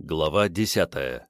Глава 10.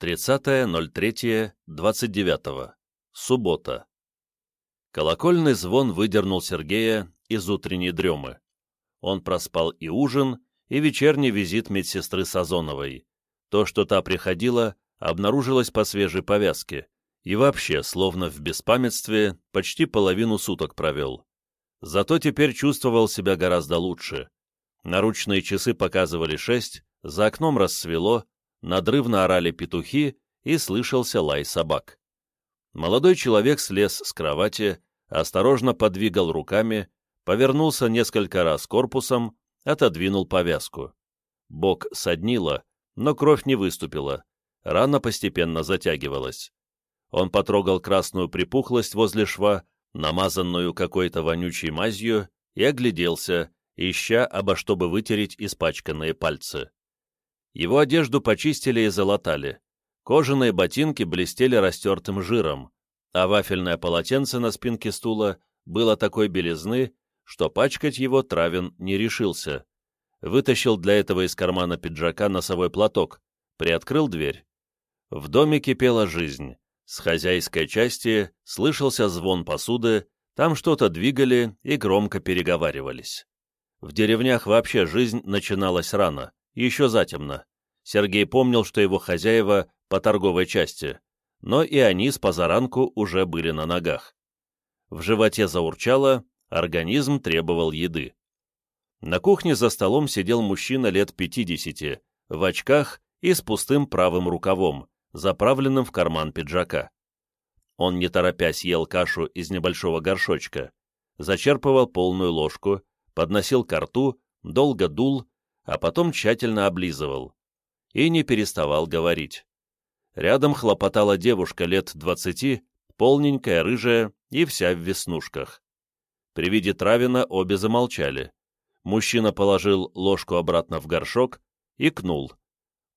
30.03.29. Суббота. Колокольный звон выдернул Сергея из утренней дремы. Он проспал и ужин, и вечерний визит медсестры Сазоновой. То, что та приходила, обнаружилось по свежей повязке, и вообще, словно в беспамятстве, почти половину суток провел. Зато теперь чувствовал себя гораздо лучше. Наручные часы показывали шесть, за окном рассвело, надрывно орали петухи и слышался лай собак. Молодой человек слез с кровати, осторожно подвигал руками, повернулся несколько раз корпусом, отодвинул повязку. Бок соднило, но кровь не выступила, рана постепенно затягивалась. Он потрогал красную припухлость возле шва, намазанную какой-то вонючей мазью, и огляделся, ища обо чтобы вытереть испачканные пальцы. Его одежду почистили и залатали. Кожаные ботинки блестели растертым жиром, а вафельное полотенце на спинке стула было такой белизны, что пачкать его Травин не решился. Вытащил для этого из кармана пиджака носовой платок, приоткрыл дверь. В доме кипела жизнь. С хозяйской части слышался звон посуды, там что-то двигали и громко переговаривались. В деревнях вообще жизнь начиналась рано еще затемно. Сергей помнил, что его хозяева по торговой части, но и они с позаранку уже были на ногах. В животе заурчало, организм требовал еды. На кухне за столом сидел мужчина лет 50, в очках и с пустым правым рукавом, заправленным в карман пиджака. Он, не торопясь, ел кашу из небольшого горшочка, зачерпывал полную ложку, подносил ко рту, долго дул а потом тщательно облизывал. И не переставал говорить. Рядом хлопотала девушка лет двадцати, полненькая, рыжая и вся в веснушках. При виде Травина обе замолчали. Мужчина положил ложку обратно в горшок и кнул.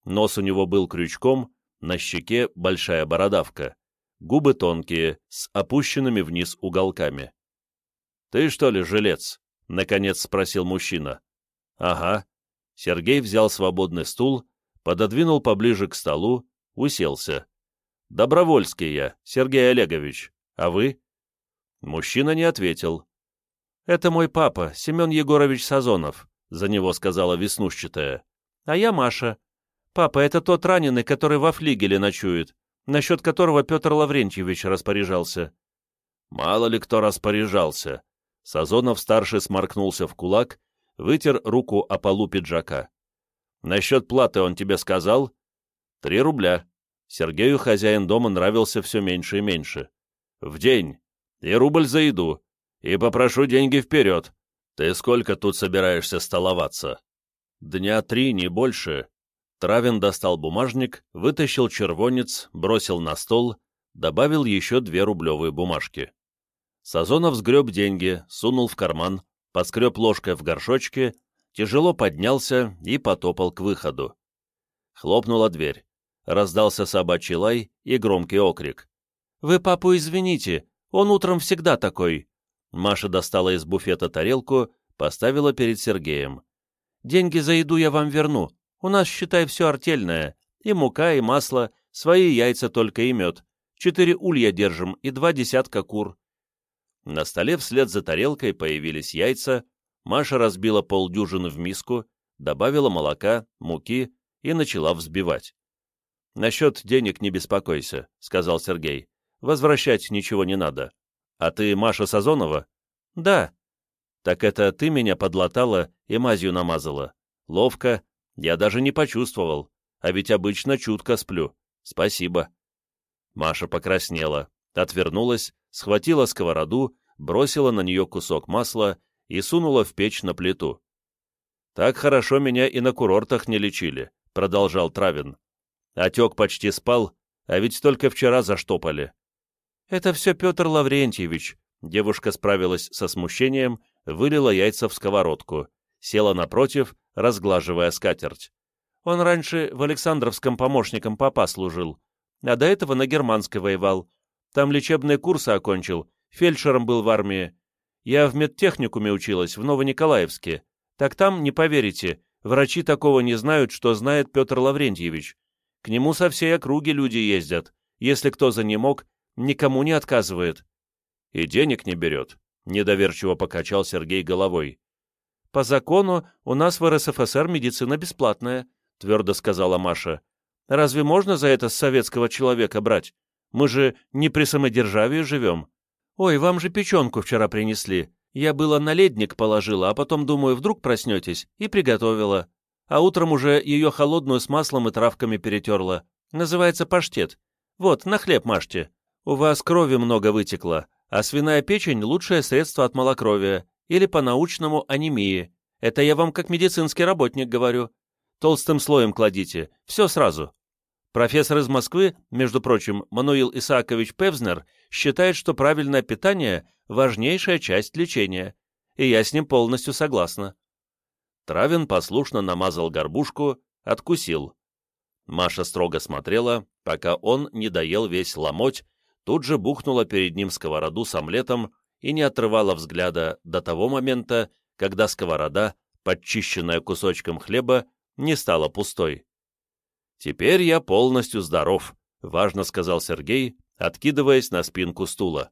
Нос у него был крючком, на щеке большая бородавка, губы тонкие, с опущенными вниз уголками. «Ты что ли, жилец?» — наконец спросил мужчина. «Ага», Сергей взял свободный стул, пододвинул поближе к столу, уселся. «Добровольский я, Сергей Олегович. А вы?» Мужчина не ответил. «Это мой папа, Семен Егорович Сазонов», — за него сказала веснушчатая. «А я Маша. Папа, это тот раненый, который во флигеле ночует, насчет которого Петр Лаврентьевич распоряжался». «Мало ли кто распоряжался». Сазонов-старший сморкнулся в кулак вытер руку о полу пиджака. «Насчет платы он тебе сказал?» «Три рубля». Сергею хозяин дома нравился все меньше и меньше. «В день. И рубль за еду. И попрошу деньги вперед. Ты сколько тут собираешься столоваться?» «Дня три, не больше». Травин достал бумажник, вытащил червонец, бросил на стол, добавил еще две рублевые бумажки. Сазонов сгреб деньги, сунул в карман, поскреб ложкой в горшочке, тяжело поднялся и потопал к выходу. Хлопнула дверь. Раздался собачий лай и громкий окрик. «Вы папу извините, он утром всегда такой». Маша достала из буфета тарелку, поставила перед Сергеем. «Деньги за еду я вам верну. У нас, считай, все артельное. И мука, и масло, свои яйца только и мед. Четыре улья держим и два десятка кур. На столе вслед за тарелкой появились яйца, Маша разбила полдюжины в миску, добавила молока, муки и начала взбивать. «Насчет денег не беспокойся», — сказал Сергей. «Возвращать ничего не надо. А ты Маша Сазонова?» «Да». «Так это ты меня подлатала и мазью намазала. Ловко. Я даже не почувствовал. А ведь обычно чутко сплю. Спасибо». Маша покраснела, отвернулась, схватила сковороду, бросила на нее кусок масла и сунула в печь на плиту. «Так хорошо меня и на курортах не лечили», — продолжал Травин. «Отек почти спал, а ведь только вчера заштопали». «Это все Петр Лаврентьевич», — девушка справилась со смущением, вылила яйца в сковородку, села напротив, разглаживая скатерть. «Он раньше в Александровском помощником папа служил, а до этого на германской воевал, там лечебные курсы окончил, фельдшером был в армии. Я в медтехникуме училась, в Новониколаевске. Так там, не поверите, Врачи такого не знают, что знает Петр Лаврентьевич. К нему со всей округи люди ездят. Если кто занемог, никому не отказывает. И денег не берет, — недоверчиво покачал Сергей головой. «По закону у нас в РСФСР медицина бесплатная», — твердо сказала Маша. «Разве можно за это с советского человека брать? Мы же не при самодержавии живем. Ой, вам же печенку вчера принесли. Я было на ледник положила, а потом, думаю, вдруг проснетесь, и приготовила. А утром уже ее холодную с маслом и травками перетерла. Называется паштет. Вот, на хлеб мажьте. У вас крови много вытекло, а свиная печень – лучшее средство от малокровия, или по-научному анемии. Это я вам как медицинский работник говорю. Толстым слоем кладите, все сразу. Профессор из Москвы, между прочим, Мануил Исаакович Певзнер, считает, что правильное питание – важнейшая часть лечения, и я с ним полностью согласна. Травин послушно намазал горбушку, откусил. Маша строго смотрела, пока он не доел весь ломоть, тут же бухнула перед ним сковороду с омлетом и не отрывала взгляда до того момента, когда сковорода, подчищенная кусочком хлеба, не стала пустой. «Теперь я полностью здоров», — важно сказал Сергей, откидываясь на спинку стула.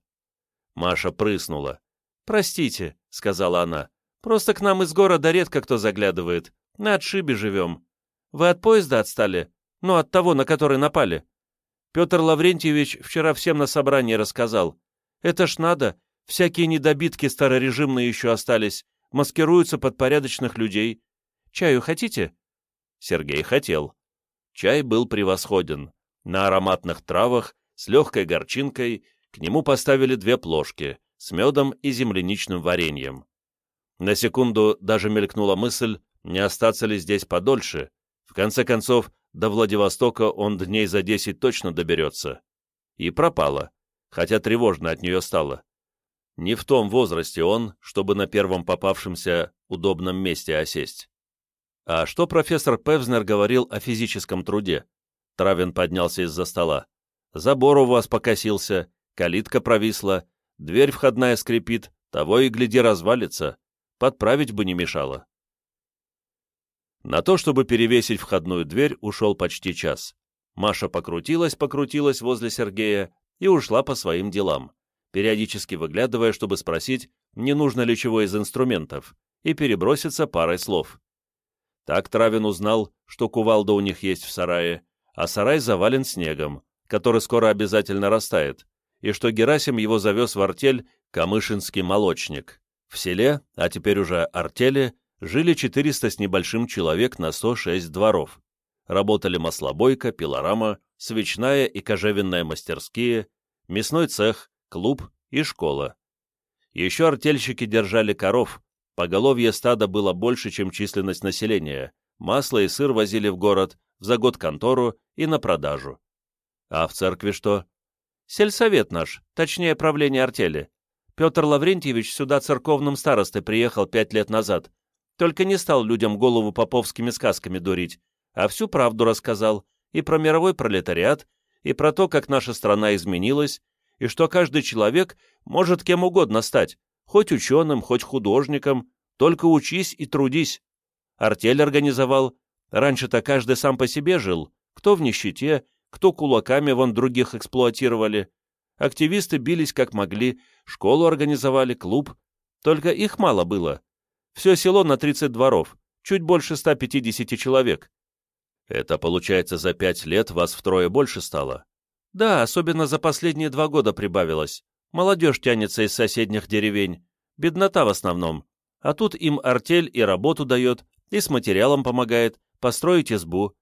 Маша прыснула. «Простите», — сказала она, — «просто к нам из города редко кто заглядывает. На отшибе живем. Вы от поезда отстали? Ну, от того, на который напали. Петр Лаврентьевич вчера всем на собрании рассказал. Это ж надо, всякие недобитки старорежимные еще остались, маскируются под порядочных людей. Чаю хотите?» Сергей хотел. Чай был превосходен. На ароматных травах, с легкой горчинкой, к нему поставили две плошки с медом и земляничным вареньем. На секунду даже мелькнула мысль, не остаться ли здесь подольше. В конце концов, до Владивостока он дней за десять точно доберется. И пропала, хотя тревожно от нее стало. Не в том возрасте он, чтобы на первом попавшемся удобном месте осесть. «А что профессор Певзнер говорил о физическом труде?» Травин поднялся из-за стола. «Забор у вас покосился, калитка провисла, дверь входная скрипит, того и гляди развалится. Подправить бы не мешало». На то, чтобы перевесить входную дверь, ушел почти час. Маша покрутилась-покрутилась возле Сергея и ушла по своим делам, периодически выглядывая, чтобы спросить, не нужно ли чего из инструментов, и переброситься парой слов. Так Травин узнал, что кувалда у них есть в сарае, а сарай завален снегом, который скоро обязательно растает, и что Герасим его завез в артель Камышинский молочник. В селе, а теперь уже артели, жили 400 с небольшим человек на 106 дворов. Работали маслобойка, пилорама, свечная и кожевенная мастерские, мясной цех, клуб и школа. Еще артельщики держали коров, Поголовье стада было больше, чем численность населения. Масло и сыр возили в город, в за год контору и на продажу. А в церкви что? Сельсовет наш, точнее правление артели. Петр Лаврентьевич сюда церковным старостой приехал пять лет назад. Только не стал людям голову поповскими сказками дурить, а всю правду рассказал и про мировой пролетариат, и про то, как наша страна изменилась, и что каждый человек может кем угодно стать, Хоть ученым, хоть художником, только учись и трудись. Артель организовал. Раньше-то каждый сам по себе жил, кто в нищете, кто кулаками вон других эксплуатировали. Активисты бились как могли, школу организовали, клуб. Только их мало было. Все село на 30 дворов, чуть больше 150 человек. Это, получается, за пять лет вас втрое больше стало? Да, особенно за последние два года прибавилось. Молодежь тянется из соседних деревень. Беднота в основном. А тут им артель и работу дает, и с материалом помогает, построить избу.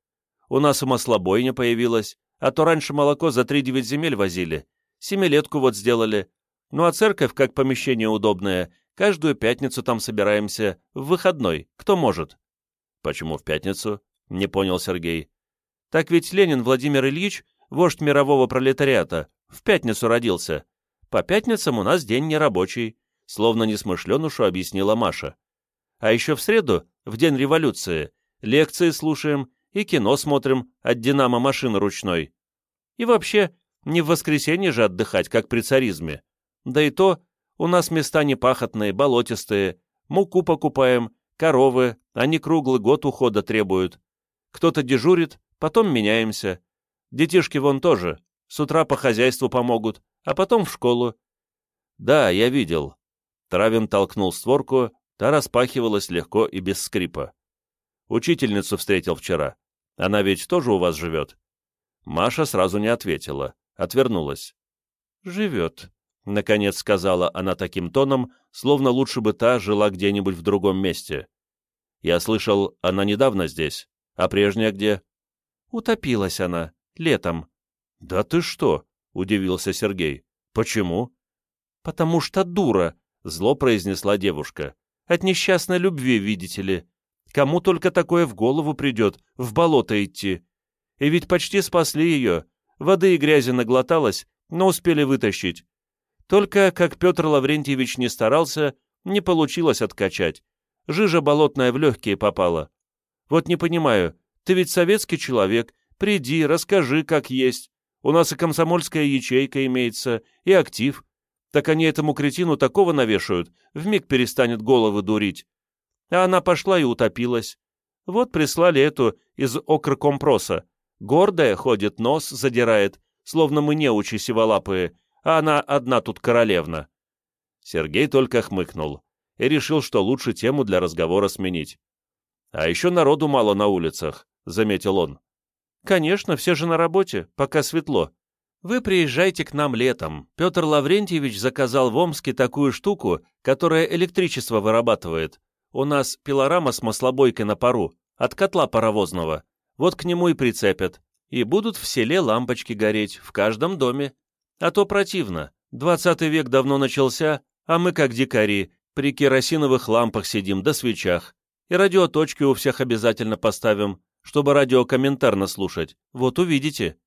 У нас и маслобойня появилась, а то раньше молоко за три-девять земель возили. Семилетку вот сделали. Ну а церковь, как помещение удобное, каждую пятницу там собираемся, в выходной, кто может. Почему в пятницу? Не понял Сергей. Так ведь Ленин Владимир Ильич, вождь мирового пролетариата, в пятницу родился. По пятницам у нас день нерабочий, словно несмышленушу объяснила Маша. А еще в среду, в день революции, лекции слушаем и кино смотрим от «Динамо» машины ручной. И вообще, не в воскресенье же отдыхать, как при царизме. Да и то, у нас места не пахотные, болотистые, муку покупаем, коровы, Они круглый год ухода требуют. Кто-то дежурит, потом меняемся. Детишки вон тоже. С утра по хозяйству помогут, а потом в школу. Да, я видел. Травин толкнул створку, та распахивалась легко и без скрипа. Учительницу встретил вчера. Она ведь тоже у вас живет? Маша сразу не ответила, отвернулась. «Живет», — наконец сказала она таким тоном, словно лучше бы та жила где-нибудь в другом месте. «Я слышал, она недавно здесь. А прежняя где?» «Утопилась она. Летом». «Да ты что?» — удивился Сергей. «Почему?» «Потому что дура», — зло произнесла девушка. «От несчастной любви, видите ли. Кому только такое в голову придет, в болото идти. И ведь почти спасли ее. Воды и грязи наглоталась, но успели вытащить. Только, как Петр Лаврентьевич не старался, не получилось откачать. Жижа болотная в легкие попала. Вот не понимаю, ты ведь советский человек, приди, расскажи, как есть. У нас и комсомольская ячейка имеется, и актив. Так они этому кретину такого навешают, вмиг перестанет головы дурить. А она пошла и утопилась. Вот прислали эту из окркомпроса. Гордая ходит, нос задирает, словно мы неучи сиволапые, а она одна тут королевна. Сергей только хмыкнул и решил, что лучше тему для разговора сменить. «А еще народу мало на улицах», — заметил он. «Конечно, все же на работе, пока светло. Вы приезжайте к нам летом. Петр Лаврентьевич заказал в Омске такую штуку, которая электричество вырабатывает. У нас пилорама с маслобойкой на пару, от котла паровозного. Вот к нему и прицепят и будут в селе лампочки гореть, в каждом доме. А то противно. Двадцатый век давно начался, а мы, как дикари, при керосиновых лампах сидим до свечах. И радиоточки у всех обязательно поставим, чтобы радиокомментарно слушать. Вот увидите.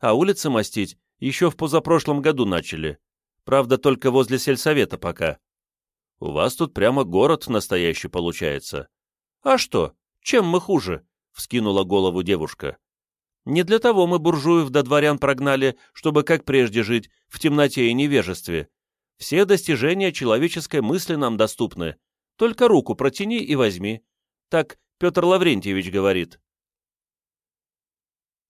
А улицы мастить еще в позапрошлом году начали. Правда, только возле сельсовета пока. У вас тут прямо город настоящий получается. А что? Чем мы хуже? Вскинула голову девушка. Не для того мы буржуев до дворян прогнали, чтобы как прежде жить, в темноте и невежестве. Все достижения человеческой мысли нам доступны. Только руку протяни и возьми. Так Петр Лаврентьевич говорит.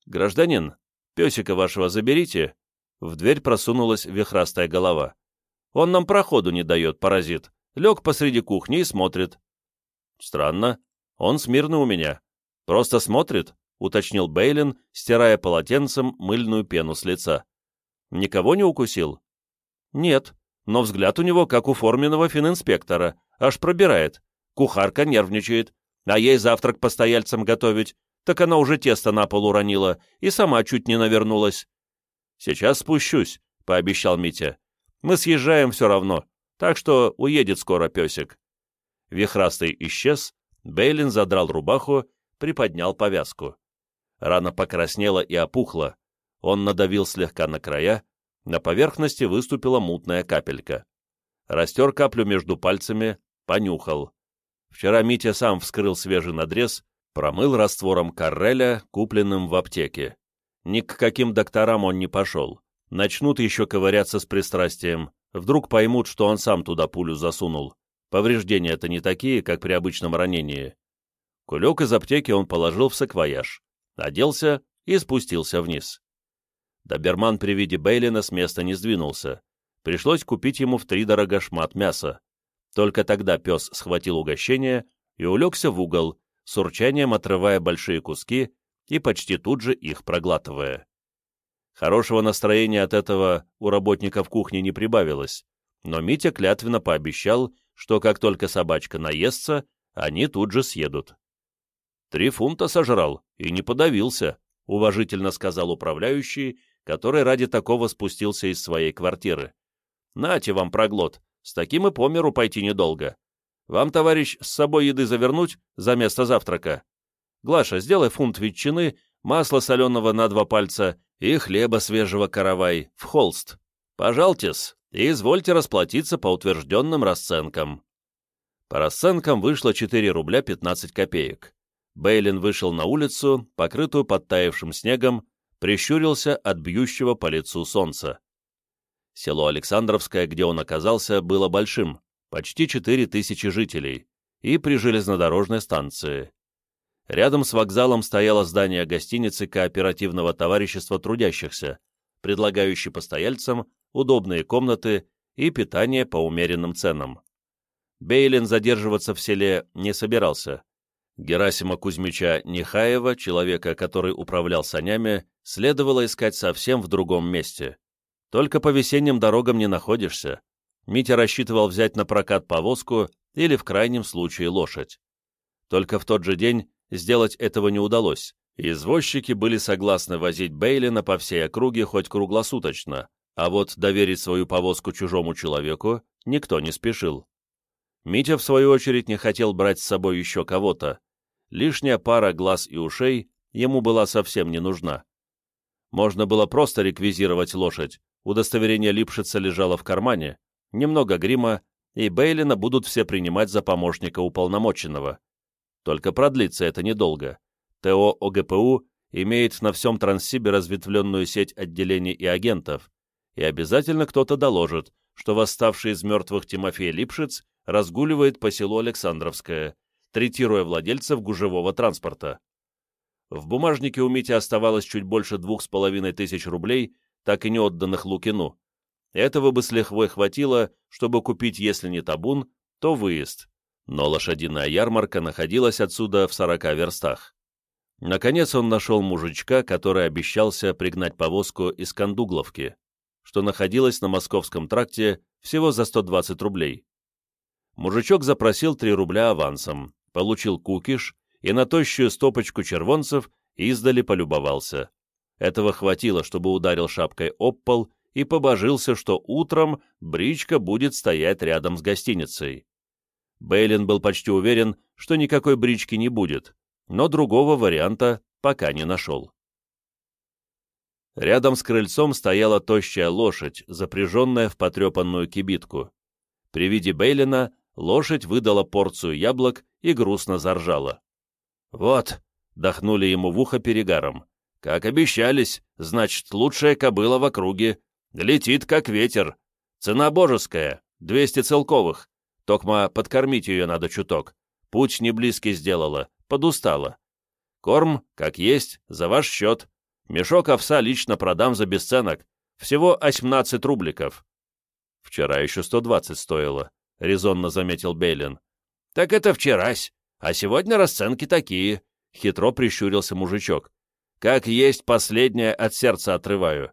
«Гражданин, песика вашего заберите». В дверь просунулась вихрастая голова. «Он нам проходу не дает, паразит. Лег посреди кухни и смотрит». «Странно. Он смирно у меня. Просто смотрит, — уточнил Бейлин, стирая полотенцем мыльную пену с лица. «Никого не укусил?» «Нет, но взгляд у него как у форменного фининспектора, аж пробирает. Кухарка нервничает, а ей завтрак постояльцам готовить, так она уже тесто на пол уронила и сама чуть не навернулась». «Сейчас спущусь», — пообещал Митя. «Мы съезжаем все равно, так что уедет скоро песик». Вихрастый исчез, Бейлин задрал рубаху, приподнял повязку. Рана покраснела и опухла. Он надавил слегка на края, на поверхности выступила мутная капелька. Растер каплю между пальцами, понюхал. Вчера Митя сам вскрыл свежий надрез, промыл раствором карреля, купленным в аптеке. Ни к каким докторам он не пошел. Начнут еще ковыряться с пристрастием. Вдруг поймут, что он сам туда пулю засунул. Повреждения-то не такие, как при обычном ранении. Кулек из аптеки он положил в саквояж оделся и спустился вниз. Доберман при виде Бейлина с места не сдвинулся. Пришлось купить ему втридорога шмат мяса. Только тогда пес схватил угощение и улегся в угол, с урчанием отрывая большие куски и почти тут же их проглатывая. Хорошего настроения от этого у работников кухни не прибавилось, но Митя клятвенно пообещал, что как только собачка наестся, они тут же съедут. «Три фунта сожрал и не подавился», — уважительно сказал управляющий, который ради такого спустился из своей квартиры. «Нате вам проглот, с таким и по миру пойти недолго. Вам, товарищ, с собой еды завернуть за место завтрака? Глаша, сделай фунт ветчины, масла соленого на два пальца и хлеба свежего каравай в холст. Пожалтесь и извольте расплатиться по утвержденным расценкам». По расценкам вышло 4 рубля 15 копеек. Бейлин вышел на улицу, покрытую подтаявшим снегом, прищурился от бьющего по лицу солнца. Село Александровское, где он оказался, было большим, почти четыре тысячи жителей, и при железнодорожной станции. Рядом с вокзалом стояло здание гостиницы кооперативного товарищества трудящихся, предлагающей постояльцам удобные комнаты и питание по умеренным ценам. Бейлин задерживаться в селе не собирался. Герасима Кузьмича Нехаева, человека, который управлял санями, следовало искать совсем в другом месте. Только по весенним дорогам не находишься. Митя рассчитывал взять на прокат повозку или, в крайнем случае, лошадь. Только в тот же день сделать этого не удалось. Извозчики были согласны возить Бейлина по всей округе хоть круглосуточно, а вот доверить свою повозку чужому человеку никто не спешил. Митя, в свою очередь, не хотел брать с собой еще кого-то. Лишняя пара глаз и ушей ему была совсем не нужна. Можно было просто реквизировать лошадь, удостоверение Липшица лежало в кармане, немного грима, и Бейлина будут все принимать за помощника уполномоченного. Только продлится это недолго. ТО ОГПУ имеет на всем Транссибе разветвленную сеть отделений и агентов, и обязательно кто-то доложит, что восставший из мертвых Тимофей Липшиц разгуливает по селу Александровское, третируя владельцев гужевого транспорта. В бумажнике у Мити оставалось чуть больше двух с половиной тысяч рублей, так и не отданных Лукину. Этого бы с лихвой хватило, чтобы купить, если не табун, то выезд. Но лошадиная ярмарка находилась отсюда в сорока верстах. Наконец он нашел мужичка, который обещался пригнать повозку из Кондугловки, что находилась на Московском тракте всего за 120 рублей. Мужичок запросил 3 рубля авансом, получил кукиш и на тощую стопочку червонцев издали полюбовался. Этого хватило, чтобы ударил шапкой об пол и побожился, что утром бричка будет стоять рядом с гостиницей. Бейлин был почти уверен, что никакой брички не будет, но другого варианта пока не нашел. Рядом с крыльцом стояла тощая лошадь, запряженная в потрепанную кибитку. При виде Бейлина лошадь выдала порцию яблок и грустно заржала. «Вот», — дохнули ему в ухо перегаром, — «как обещались, значит, лучшая кобыла в округе. Летит, как ветер. Цена божеская, двести целковых. Токма подкормить ее надо чуток. Путь не близкий сделала, подустала. Корм, как есть, за ваш счет. Мешок овса лично продам за бесценок. Всего 18 рубликов». «Вчера еще 120 стоило», — резонно заметил Бейлин. «Так это вчерась, а сегодня расценки такие», — хитро прищурился мужичок. «Как есть последнее от сердца отрываю».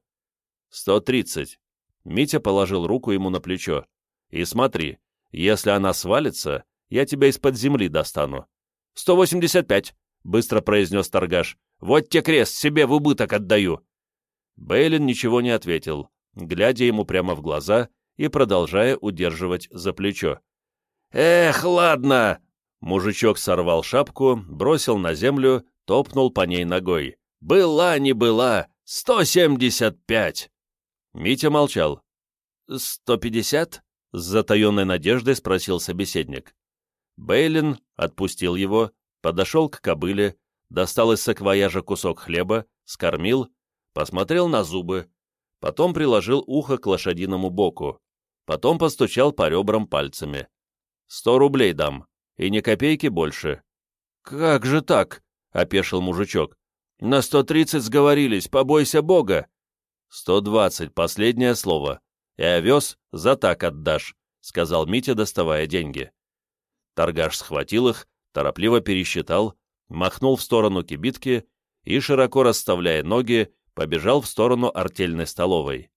«Сто тридцать». Митя положил руку ему на плечо. «И смотри, если она свалится, я тебя из-под земли достану». «Сто восемьдесят пять», — быстро произнес торгаш. «Вот те крест, себе в убыток отдаю». Бейлин ничего не ответил, глядя ему прямо в глаза и продолжая удерживать за плечо. «Эх, ладно!» Мужичок сорвал шапку, бросил на землю, топнул по ней ногой. «Была, не была! Сто семьдесят пять!» Митя молчал. «Сто пятьдесят?» — с затаенной надеждой спросил собеседник. Бейлин отпустил его, подошел к кобыле, достал из саквояжа кусок хлеба, скормил, посмотрел на зубы, потом приложил ухо к лошадиному боку, потом постучал по ребрам пальцами. «Сто рублей дам, и ни копейки больше». «Как же так?» — опешил мужичок. «На сто тридцать сговорились, побойся Бога!» «Сто двадцать, последнее слово. И овес за так отдашь», — сказал Митя, доставая деньги. Торгаш схватил их, торопливо пересчитал, махнул в сторону кибитки и, широко расставляя ноги, побежал в сторону артельной столовой.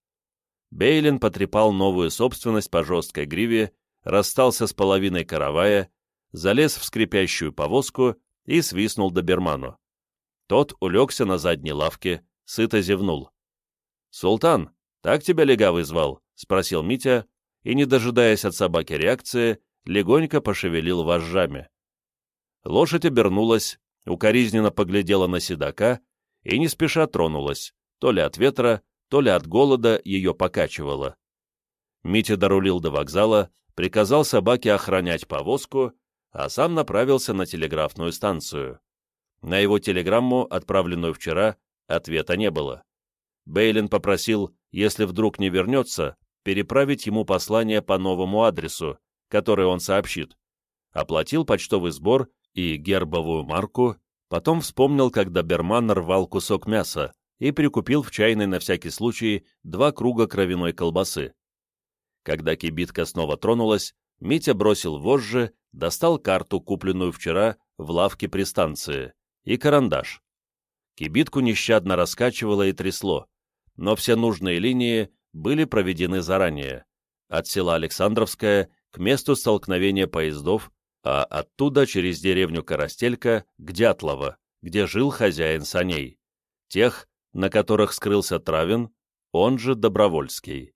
Бейлин потрепал новую собственность по жесткой гриве, расстался с половиной каравая, залез в скрипящую повозку и свистнул доберману. Тот улегся на задней лавке, сыто зевнул. «Султан, так тебя легавый звал?» — спросил Митя, и, не дожидаясь от собаки реакции, легонько пошевелил вожжами. Лошадь обернулась, укоризненно поглядела на седока и не спеша тронулась, то ли от ветра, то ли от голода ее покачивало. Митя дорулил до вокзала, приказал собаке охранять повозку, а сам направился на телеграфную станцию. На его телеграмму, отправленную вчера, ответа не было. Бейлин попросил, если вдруг не вернется, переправить ему послание по новому адресу, который он сообщит. Оплатил почтовый сбор и гербовую марку, потом вспомнил, как доберман рвал кусок мяса и прикупил в чайной на всякий случай два круга кровяной колбасы. Когда кибитка снова тронулась, Митя бросил вожжи, достал карту, купленную вчера в лавке при станции, и карандаш. Кибитку нещадно раскачивало и трясло, но все нужные линии были проведены заранее, от села Александровское к месту столкновения поездов, а оттуда через деревню Коростелька к Дятлово, где жил хозяин саней, тех, на которых скрылся Травин, он же Добровольский.